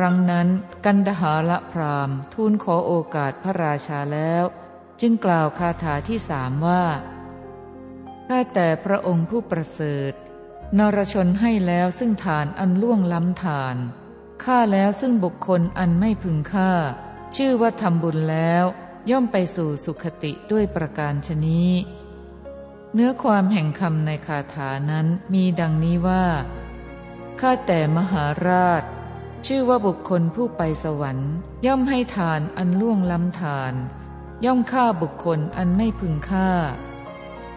ครั้งนั้นกันดหาละพรามทูลขอโอกาสพระราชาแล้ว จึงกล่าวคาถาที่สามว่า ข้าแต่พระองค์ผู้ประเสริฐ นรชนให้แล้วซึ่งฐานอันล่วงล้ำฐานฆ่าแล้วซึ่งบุคคลอันไม่พึงฆ่า ชื่อว่าทำบุญแล้ว ย่อมไปสู่สุขติด้วยประการชนี้ เนื้อความแห่งคำในคาถานั้นมีดังนี้ว่าข้าแต่มหาราช ชื่อว่าบุคคลผู้ไปสวรรค์ ย่อมให้ทานอันล่วงล้ำทาน ย่อมฆ่าบุคคลอันไม่พึงฆ่า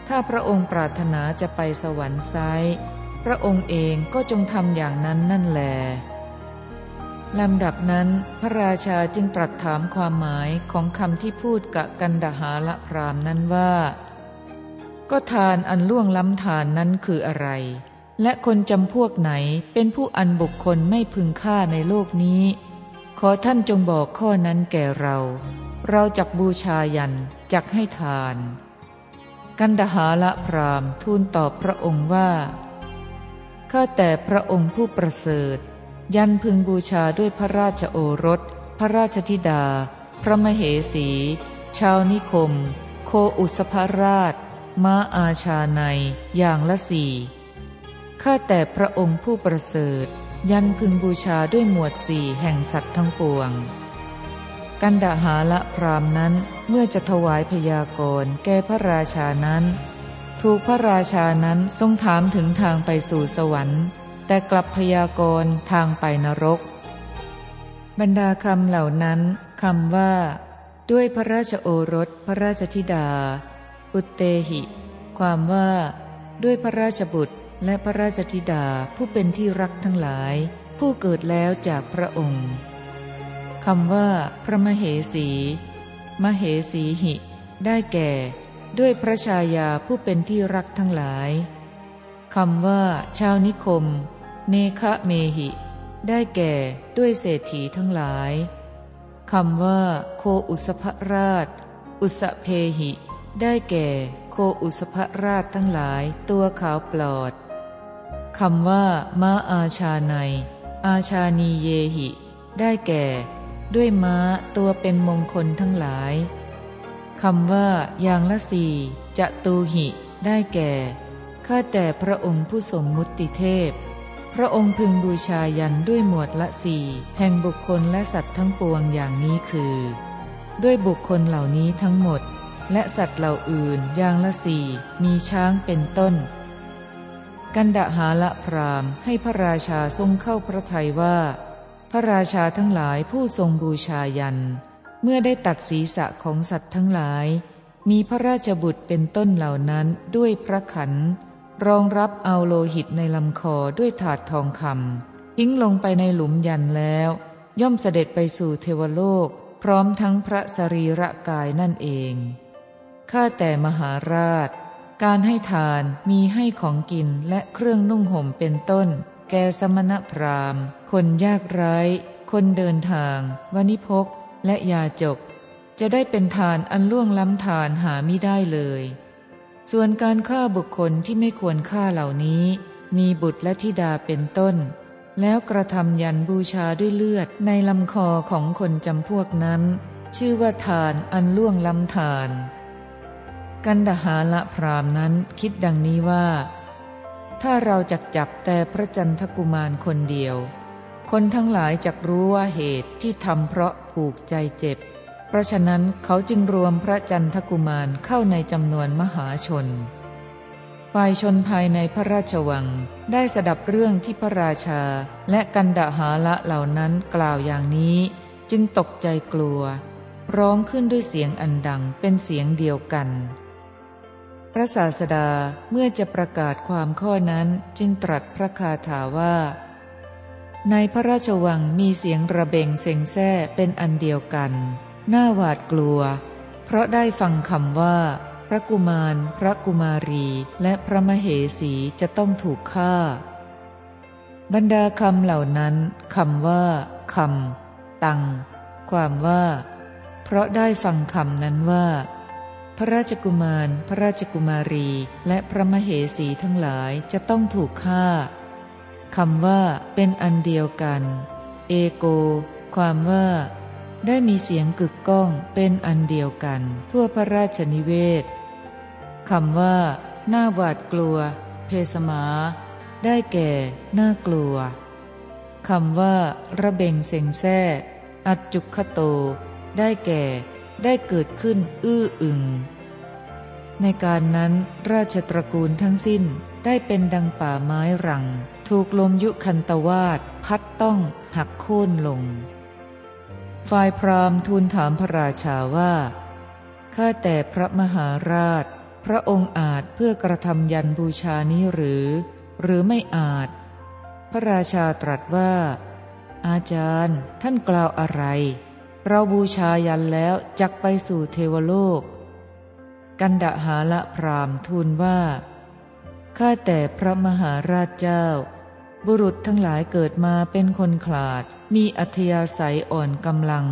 ถ้าพระองค์ปรารถนาจะไปสวรรค์ไซพระองค์เองก็จงทำอย่างนั้นนั่นแหลลำดับนั้นพระราชาจึงตรัสถามความหมายของคำที่พูดกะกันดหาละพรามนั้นว่า ก็ทานอันล่วงล้ำทานนั้นคืออะไร และคนจำพวกไหนเป็นผู้อันบุคคลไม่พึงฆ่าในโลกนี้ ขอท่านจงบอกข้อนั้นแก่เรา เราจักบูชายันจักให้ทาน กันดหาละพรามทูลตอบพระองค์ว่า ข้าแต่พระองค์ผู้ประเสริฐ ยันพึงบูชาด้วยพระราชโอรส พระราชธิดา พระมเหสี ชาวนิคม โคอุสภราชม้าอาชาในอย่างละสี่ ข้าแต่พระองค์ผู้ประเสริฐ ยันพึงบูชาด้วยหมวดสี่แห่งสัตว์ทั้งปวง กันดาหาละพรามนั้นเมื่อจะถวายพยากรณ์แก่พระราชานั้น ถูกพระราชานั้นทรงถามถึงทางไปสู่สวรรค์ แต่กลับพยากรณ์ทางไปนรก บรรดาคำเหล่านั้นคำว่า ด้วยพระราชโอรสพระราชธิดา อุตเตหิ ความว่า ด้วยพระราชบุตร และพระราชธิดาผู้เป็นที่รักทั้งหลาย ผู้เกิดแล้วจากพระองค์คำว่า พระมเหสี มเหสีหิ ได้แก่ ด้วยพระชายาผู้เป็นที่รักทั้งหลายคำว่า ชาวนิคม เนคะเมหิ ได้แก่ด้วยเศรษฐีทั้งหลายคำว่า โคอุสภราช อุสเพหิ ได้แก่ โคอุสภราชทั้งหลาย ตัวขาวปลอด คำว่าม้าอาชาในอาชานีเยหิ ได้แก่ ด้วยม้าตัวเป็นมงคลทั้งหลายคำว่า อย่างละสี่จะตูหิ ได้แก่ข้าแต่พระองค์ผู้สมมุติเทพ พระองค์พึงบูชายันด้วยหมวดละสี่แห่งบุคคลและสัตว์ทั้งปวงอย่างนี้คือ ด้วยบุคคลเหล่านี้ทั้งหมด และสัตว์เหล่าอื่นอย่างละสี่มีช้างเป็นต้น กันดหาละพรามให้พระราชาทรงเข้าพระทัยว่า พระราชาทั้งหลายผู้ทรงบูชายัน เมื่อได้ตัดศีรษะของสัตว์ทั้งหลาย มีพระราชบุตรเป็นต้นเหล่านั้นด้วยพระขัน รองรับเอาโลหิตในลำคอด้วยถาดทองคำทิ้งลงไปในหลุมยันแล้ว ย่อมเสด็จไปสู่เทวโลก พร้อมทั้งพระสรีระกายนั่นเองข้าแต่มหาราช การให้ทานมีให้ของกินและเครื่องนุ่งห่มเป็นต้น แก่สมณพราหมณ์ คนยากไร้ คนเดินทาง วณิพก และยาจก จะได้เป็นทานอันล่วงล้ำทานหาไม่ได้เลย ส่วนการฆ่าบุคคลที่ไม่ควรฆ่าเหล่านี้ มีบุตรและธิดาเป็นต้น แล้วกระทำยันบูชาด้วยเลือดในลำคอของคนจำพวกนั้น ชื่อว่าทานอันล่วงล้ำทาน กันดหาละพรามนั้นคิดดังนี้ว่า ถ้าเราจักจับแต่พระจันทกุมารคนเดียว คนทั้งหลายจักรู้ว่าเหตุที่ทำเพราะผูกใจเจ็บ เพราะฉะนั้นเขาจึงรวมพระจันทกุมารเข้าในจำนวนมหาชนฝ่ายชนภายในพระราชวังได้สดับเรื่องที่พระราชาและกันดหาละเหล่านั้นกล่าวอย่างนี้ จึงตกใจกลัว ร้องขึ้นด้วยเสียงอันดังเป็นเสียงเดียวกัน พระศาสดาเมื่อจะประกาศความข้อนั้นจึงตรัสพระคาถาว่า ในพระราชวังมีเสียงระเบงเซ็งแซ่เป็นอันเดียวกันน่าหวาดกลัว เพราะได้ฟังคำว่า พระกุมาร พระกุมารี และพระมเหสีจะต้องถูกฆ่า บรรดาคำเหล่านั้นคำว่าคำตัง ความว่า เพราะได้ฟังคำนั้นว่า ระราชกุมาร พระราชกุมารี และพระมเหสีทั้งหลายจะต้องถูกฆ่าคำว่าเป็นอันเดียวกัน เอโก ความว่า ได้มีเสียงกึกก้องเป็นอันเดียวกัน ทั่วพระราชนิเวศคำว่า หน้าหวาดกลัว เพสมา ได้แก่ น่ากลัวคำว่า ระเบงเสงแซ่อัจจุคโต ได้แก่ ได้เกิดขึ้น อื้ออึง ในการนั้นราชตระกูลทั้งสิ้นได้เป็นดังป่าไม้รัง ถูกลมยุคันตวาดพัดต้องหักโค่นลง ฝ่ายพราหมณ์ทูลถามพระราชาว่า ข้าแต่พระมหาราช พระองค์อาจเพื่อกระทำยันบูชานี้หรือ หรือไม่อาจ พระราชาตรัสว่า อาจารย์ท่านกล่าวอะไร เราบูชายันแล้วจักไปสู่เทวโลก กันดหาละพรามทูลว่า ข้าแต่พระมหาราชเจ้า บุรุษทั้งหลายเกิดมาเป็นคนขลาด มีอัธยาศัยอ่อนกำลัง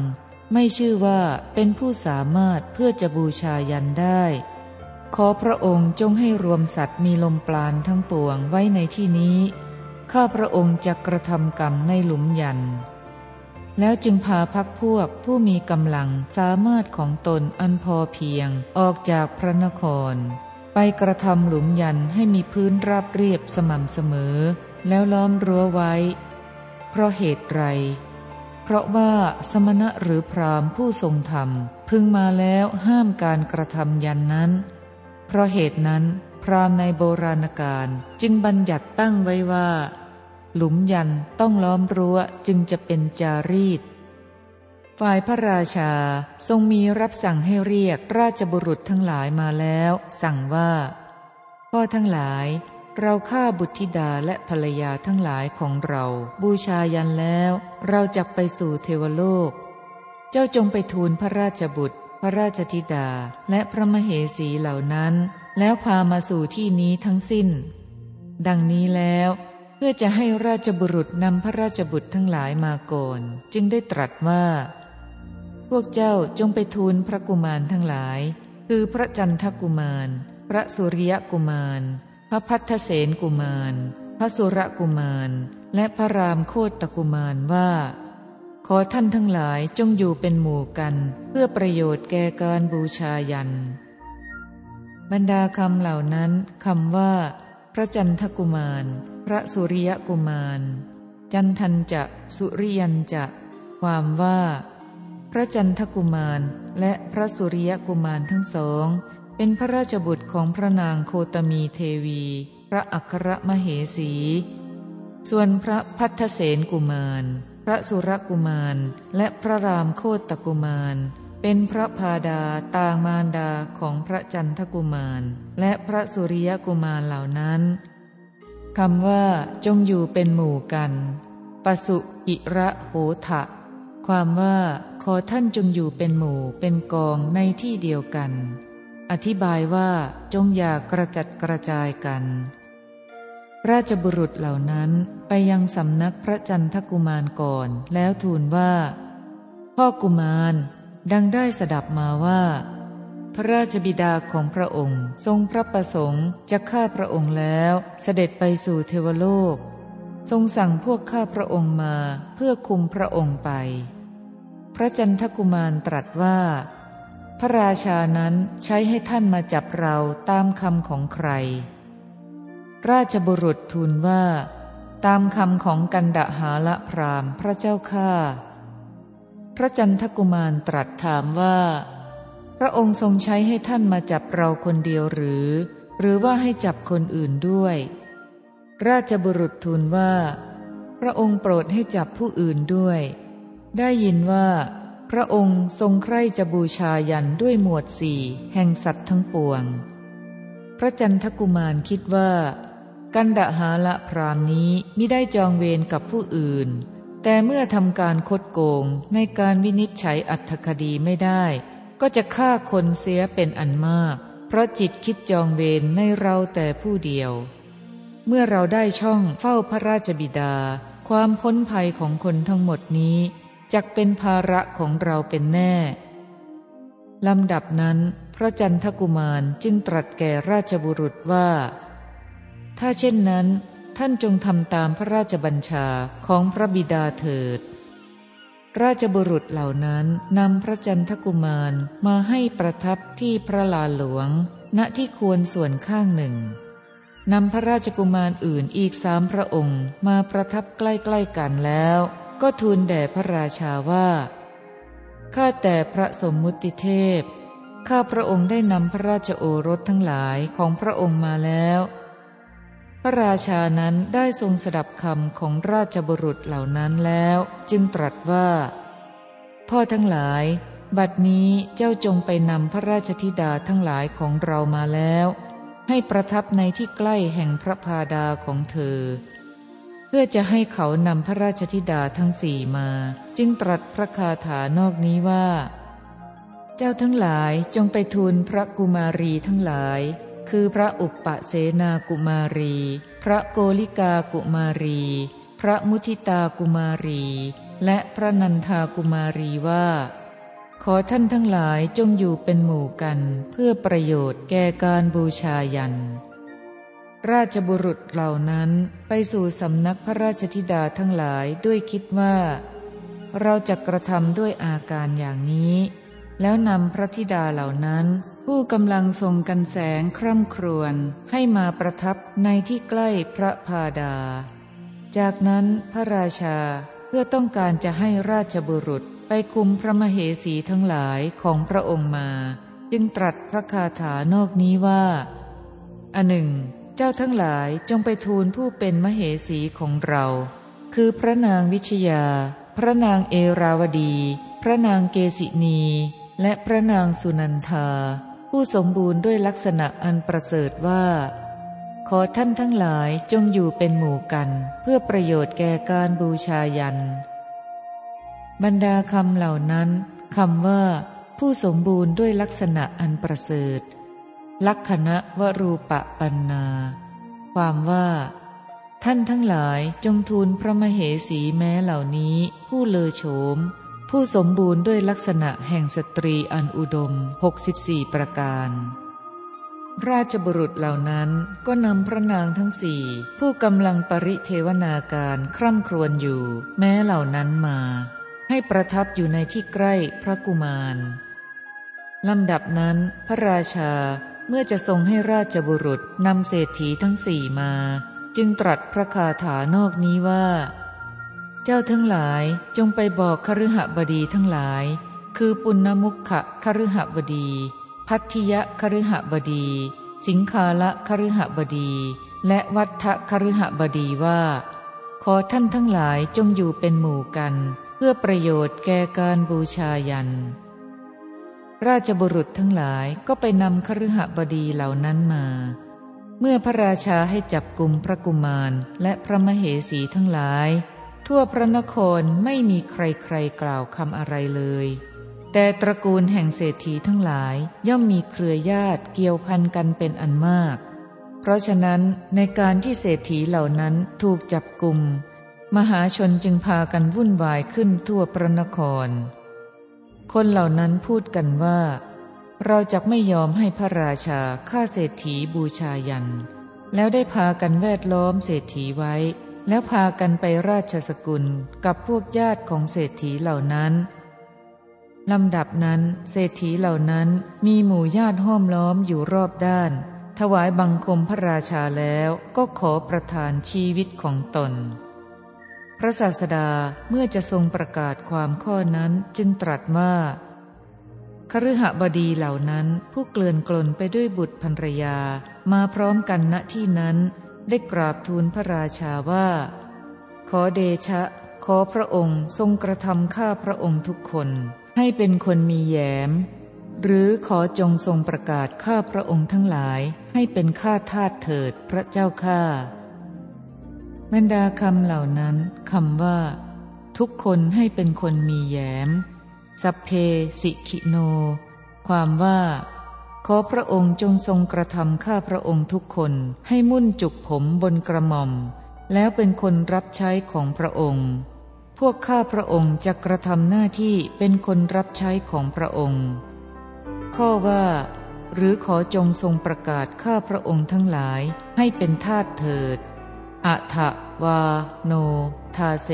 ไม่ชื่อว่าเป็นผู้สามารถเพื่อจะบูชายันได้ ขอพระองค์จงให้รวมสัตว์มีลมปราณทั้งปวงไว้ในที่นี้ ข้าพระองค์จะกระทำกรรมในหลุมยัน แล้วจึงพาพักพวกผู้มีกำลังสามารถของตนอันพอเพียงออกจากพระนคร ไปกระทำหลุมยันให้มีพื้นราบเรียบสม่ำเสมอ แล้วล้อมรั้วไว้ เพราะเหตุไร เพราะว่าสมณะหรือพรามผู้ทรงธรรม พึงมาแล้วห้ามการกระทำยันนั้น เพราะเหตุนั้น พรามในโบราณกาลจึงบัญญัติตั้งไว้ว่า หลุมยันต้องล้อมรั้วจึงจะเป็นจารีต ฝ่ายพระราชาทรงมีรับสั่งให้เรียกราชบุรุษทั้งหลายมาแล้ว สั่งว่า พ่อทั้งหลายเราฆ่าบุตรธิดาและภรรยาทั้งหลายของเรา บูชายันแล้ว เราจะไปสู่เทวโลก เจ้าจงไปทูลพระราชบุตร พระราชธิดาและพระมเหสีเหล่านั้น แล้วพามาสู่ที่นี้ทั้งสิ้น ดังนี้แล้ว พื่อจะให้ราชบุรุษนำพระราชบุตรทั้งหลายมาก่อนจึงได้ตรัสว่า พวกเจ้าจงไปทูลพระกุมารทั้งหลาย คือพระจันทกุมาร พระสุริยกุมาร พระพัทเสนกุมาร พระสุรกุมาร และพระรามโคตกุมารว่า ขอท่านทั้งหลายจงอยู่เป็นหมู่กัน เพื่อประโยชน์แก่การบูชายัน บรรดาคำเหล่านั้นคำว่า พระจันทกุมาร พระสุริยกุมาร จันทันจะ สุริยันจะ ความว่า พระจันทกุมารและพระสุริยกุมารทั้งสอง เป็นพระราชบุตรของพระนางโคตมีเทวี พระอัครมเหสี ส่วนพระพัทเสนกุมาร พระสุรกุมาร และพระรามโคตกุมาร เป็นพระพาดาตางมารดาของพระจันทกุมาร และพระสุริยกุมารเหล่านั้นคำว่าจงอยู่เป็นหมู่กันปสุอิระโหทะความว่าขอท่านจงอยู่เป็นหมู่เป็นกองในที่เดียวกัน อธิบายว่าจงอย่ากระจัดกระจายกัน ราชบุรุษเหล่านั้นไปยังสำนักพระจันทกุมารก่อน แล้วทูลว่า พ่อกุมาร ดังได้สดับมาว่า พระราชบิดาของพระองค์ทรงพระประสงค์จะฆ่าพระองค์แล้วเสด็จไปสู่เทวโลก ทรงสั่งพวกข้าพระองค์มาเพื่อคุมพระองค์ไป พระจันทกุมารตรัสว่า พระราชานั้นใช้ให้ท่านมาจับเราตามคำของใคร ราชบุรุษทูลว่า ตามคำของกันดหาละพรามพระเจ้าข้า พระจันทกุมารตรัสถามว่า พระองค์ทรงใช้ให้ท่านมาจับเราคนเดียวหรือ หรือว่าให้จับคนอื่นด้วย ราชบุรุษทูลว่า พระองค์โปรดให้จับผู้อื่นด้วย ได้ยินว่า พระองค์ทรงใคร่จะบูชายันด้วยหมวดสี่แห่งสัตว์ทั้งปวง พระจันทกุมารคิดว่า กันดหาละพรามนี้มิได้จองเวรกับผู้อื่น แต่เมื่อทำการคดโกงในการวินิจฉัยอัตถคดีไม่ได้ ก็จะฆ่าคนเสียเป็นอันมาก เพราะจิตคิดจองเวรในเราแต่ผู้เดียว เมื่อเราได้ช่องเฝ้าพระราชบิดา ความพ้นภัยของคนทั้งหมดนี้จักเป็นภาระของเราเป็นแน่ลำดับนั้น พระจันทกุมารจึงตรัสแก่ราชบุรุษว่า ถ้าเช่นนั้น ท่านจงทำตามพระราชบัญชาของพระบิดาเถิด ราชบุรุษเหล่านั้นนำพระจันทกุมารมาให้ประทับที่พระลานหลวง ณที่ควรส่วนข้างหนึ่งนำพระราชกุมารอื่นอีกสามพระองค์มาประทับใกล้ๆกันแล้ว ก็ทูลแด่พระราชาว่าข้าแต่พระสมมุติเทพข้าพระองค์ได้นำพระราชโอรสทั้งหลายของพระองค์มาแล้ว ระราชานั้นได้ทรงสดับคำของราชบุรุษเหล่านั้นแล้ว จึงตรัสว่า พ่อทั้งหลาย บัดนี้เจ้าจงไปนำพระราชธิดาทั้งหลายของเรามาแล้ว ให้ประทับในที่ใกล้แห่งพระพาดาของเธอ เพื่อจะให้เขานำพระราชธิดาทั้งสี่มา จึงตรัสพระคาถานอกนี้ว่า เจ้าทั้งหลายจงไปทูลพระกุมารีทั้งหลาย คือพระอุปปเสนากุมารี พระโกลิกากุมารี พระมุทิตากุมารี และพระนันทากุมารีว่า ขอท่านทั้งหลายจงอยู่เป็นหมู่กัน เพื่อประโยชน์แก่การบูชายัน ราชบุรุษเหล่านั้นไปสู่สำนักพระราชธิดาทั้งหลายด้วยคิดว่า เราจะกระทำด้วยอาการอย่างนี้ แล้วนำพระธิดาเหล่านั้น ผู้กำลังทรงกันแสงคร่ำครวญให้มาประทับในที่ใกล้พระพาดา จากนั้นพระราชาเพื่อต้องการจะให้ราชบุรุษไปคุมพระมเหสีทั้งหลายของพระองค์มา จึงตรัสพระคาถานอกนี้ว่า อันหนึ่ง เจ้าทั้งหลายจงไปทูลผู้เป็นมเหสีของเรา คือพระนางวิชยา พระนางเอราวดี พระนางเกสินี และพระนางสุนันทา ผู้สมบูรณ์ด้วยลักษณะอันประเสริฐว่า ขอท่านทั้งหลายจงอยู่เป็นหมู่กัน เพื่อประโยชน์แก่การบูชายัน บรรดาคำเหล่านั้นคำว่า ผู้สมบูรณ์ด้วยลักษณะอันประเสริฐ ลักษณะวรูปะปันนา ความว่า ท่านทั้งหลายจงทูลพระมเหสีแม้เหล่านี้ ผู้เลอโฉม ผู้สมบูรณ์ด้วยลักษณะแห่งสตรีอันอุดม 64 ประการ ราชบุรุษเหล่านั้นก็นำพระนางทั้งสี่ผู้กำลังปริเทวนาการคร่ำครวญอยู่ แม้เหล่านั้นมา ให้ประทับอยู่ในที่ใกล้พระกุมารลำดับนั้น พระราชาเมื่อจะทรงให้ราชบุรุษนำเศรษฐีทั้งสี่มา จึงตรัสพระคาถานอกนี้ว่า เจ้าทั้งหลายจงไปบอกคฤหบดีทั้งหลาย คือปุณณมุขะคฤหบดี พัทธิยะคฤหบดี สิงคาละคฤหบดี และวัฏทะคฤหบดีว่า ขอท่านทั้งหลายจงอยู่เป็นหมู่กัน เพื่อประโยชน์แก่การบูชายัน ราชบุรุษทั้งหลายก็ไปนำคฤหบดีเหล่านั้นมาเมื่อพระราชาให้จับกลุ่มพระกุมารและพระมเหสีทั้งหลาย ทั่วพระนครไม่มีใครๆกล่าวคำอะไรเลย แต่ตระกูลแห่งเศรษฐีทั้งหลายย่อมมีเครือญาติเกี่ยวพันกันเป็นอันมาก เพราะฉะนั้นในการที่เศรษฐีเหล่านั้นถูกจับกลุ่ม มหาชนจึงพากันวุ่นวายขึ้นทั่วพระนคร คนเหล่านั้นพูดกันว่า เราจะไม่ยอมให้พระราชาฆ่าเศรษฐีบูชายัน แล้วได้พากันแวดล้อมเศรษฐีไว้ แล้วพากันไปราชสกุลกับพวกญาติของเศรษฐีเหล่านั้นลำดับนั้นเศรษฐีเหล่านั้นมีหมู่ญาติห้อมล้อมอยู่รอบด้าน ถวายบังคมพระราชาแล้วก็ขอประทานชีวิตของตน พระศาสดาเมื่อจะทรงประกาศความข้อนั้นจึงตรัสว่าคฤหบดีเหล่านั้นผู้เกลื่อนกลนไปด้วยบุตรภรรยามาพร้อมกันณที่นั้น ได้กราบทูลพระราชาว่า ขอเดชะ ขอพระองค์ทรงกระทำข้าพระองค์ทุกคนให้เป็นคนมีแยม หรือขอจงทรงประกาศข้าพระองค์ทั้งหลายให้เป็นข้าทาสเถิดพระเจ้าข้าบรรดาคำเหล่านั้นคำว่า ทุกคนให้เป็นคนมีแยมสัพเพสิกิโน ความว่า ขอพระองค์จงทรงกระทำข้าพระองค์ทุกคนให้มุ่นจุกผมบนกระหม่อม แล้วเป็นคนรับใช้ของพระองค์ พวกข้าพระองค์จะกระทำหน้าที่เป็นคนรับใช้ของพระองค์ ข้อว่า หรือขอจงทรงประกาศข้าพระองค์ทั้งหลายให้เป็นทาสเถิดอะทะวา โน ทาเส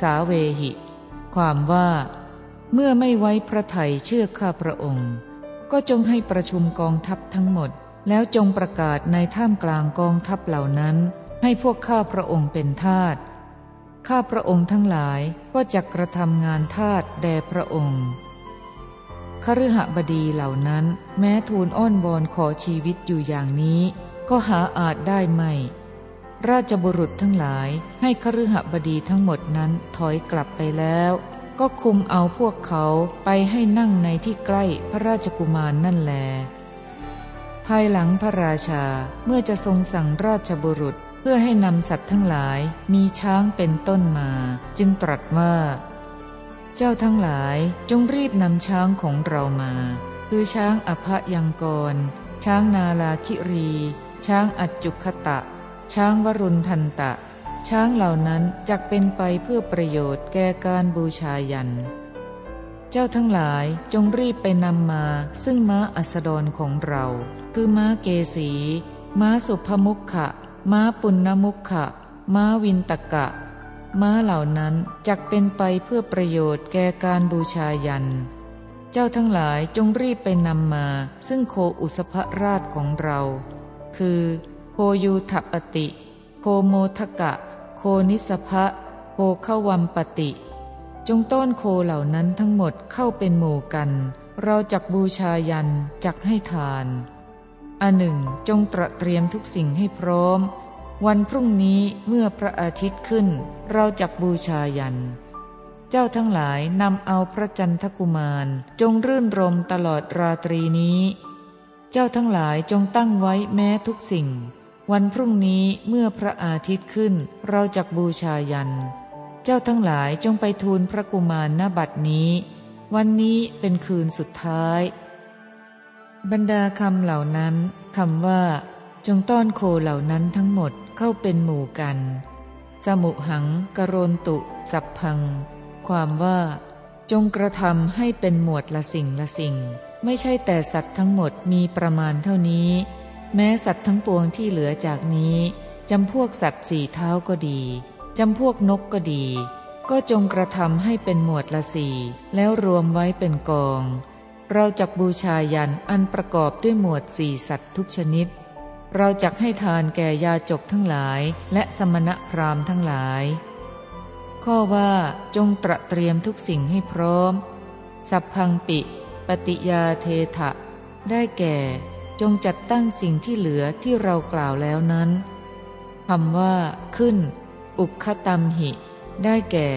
สาเวหิ ความว่า เมื่อไม่ไว้พระไทยเชื่อข้าพระองค์ ก็จงให้ประชุมกองทัพทั้งหมด แล้วจงประกาศในท่ามกลางกองทัพเหล่านั้น ให้พวกข้าพระองค์เป็นทาสข้าพระองค์ทั้งหลายก็จะกระทำงานทาสแด่พระองค์คฤหบดีเหล่านั้นแม้ทูลอ้อนบอนขอชีวิตอยู่อย่างนี้ ก็หาอาจได้ไม่ ราชบุรุษทั้งหลายให้คฤหบดีทั้งหมดนั้นถอยกลับไปแล้ว ก็คุมเอาพวกเขาไปให้นั่งในที่ใกล้พระราชกุมารนนั่นแล ภายหลังพระราชาเมื่อจะทรงสั่งราชบุรุษเพื่อให้นำสัตว์ทั้งหลายมีช้างเป็นต้นมา จึงตรัสว่า เจ้าทั้งหลายจงรีบนำช้างของเรามา คือช้างอภยังกร ช้างนาลาคิรี ช้างอัจจุคตะ ช้างวรุณทันตะ ช้างเหล่านั้นจักเป็นไปเพื่อประโยชน์แก่การบูชายัน เจ้าทั้งหลายจงรีบไปนำมาซึ่งม้าอัสดรของเรา คือม้าเกสี ม้าสุภมุขะม้าปุณณมุขะ ม้าวินตกะ ม้าเหล่านั้นจักเป็นไปเพื่อประโยชน์แก่การบูชายัน เจ้าทั้งหลายจงรีบไปนำมาซึ่งโคอุสภราชของเรา คือโคยูทปติ โคโมทกะ นิสภะโคขวัมปติ จงต้อนโคเหล่านั้นทั้งหมดเข้าเป็นหมู่กัน เราจักบูชายันจักให้ทานอันหนึ่งจงตระเตรียมทุกสิ่งให้พร้อม วันพรุ่งนี้เมื่อพระอาทิตย์ขึ้น เราจักบูชายัน เจ้าทั้งหลายนำเอาพระจันทกุมาร จงรื่นรมตลอดราตรีนี้ เจ้าทั้งหลายจงตั้งไว้แม้ทุกสิ่ง วันพรุ่งนี้เมื่อพระอาทิตย์ขึ้นเราจักบูชายัน เจ้าทั้งหลายจงไปทูลพระกุมารณบัดนี้ วันนี้เป็นคืนสุดท้าย บรรดาคำเหล่านั้นคำว่า จงต้อนโคเหล่านั้นทั้งหมดเข้าเป็นหมู่กัน สมุหังกรนตุ สัพพัง ความว่า จงกระทำให้เป็นหมวดละสิ่งละสิ่ง ไม่ใช่แต่สัตว์ทั้งหมดมีประมาณเท่านี้ แม้สัตว์ทั้งปวงที่เหลือจากนี้จำพวกสัตว์สี่เท้าก็ดีจำพวกนกก็ดี ก็จงกระทำให้เป็นหมวดละสี่แล้วรวมไว้เป็นกอง เราจักบูชายันอันประกอบด้วยหมวดสี่สัตว์ทุกชนิด เราจักให้ทานแก่ยาจกทั้งหลายและสมณพราหมณ์ทั้งหลาย ข้อว่าจงตระเตรียมทุกสิ่งให้พร้อม สัพพังปิ ปฏิยาเทถะ ได้แก่ จงจัดตั้งสิ่งที่เหลือที่เรากล่าวแล้วนั้นคำว่า ขึ้น อุคตัมหิ ได้แก่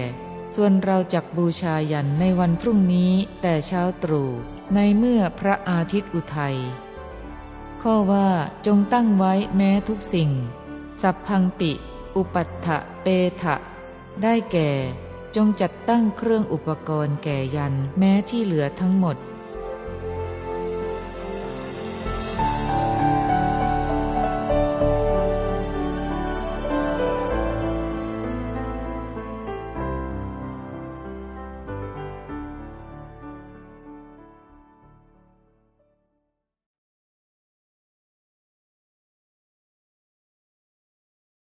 ส่วนเราจักบูชายันในวันพรุ่งนี้แต่เช้าตรู่ในเมื่อพระอาทิตย์อุทัย ข้อว่าจงตั้งไว้แม้ทุกสิ่ง สัพพังปิ อุปัฏฐะเปทะได้แก่ จงจัดตั้งเครื่องอุปกรณ์แก่ยันแม้ที่เหลือทั้งหมด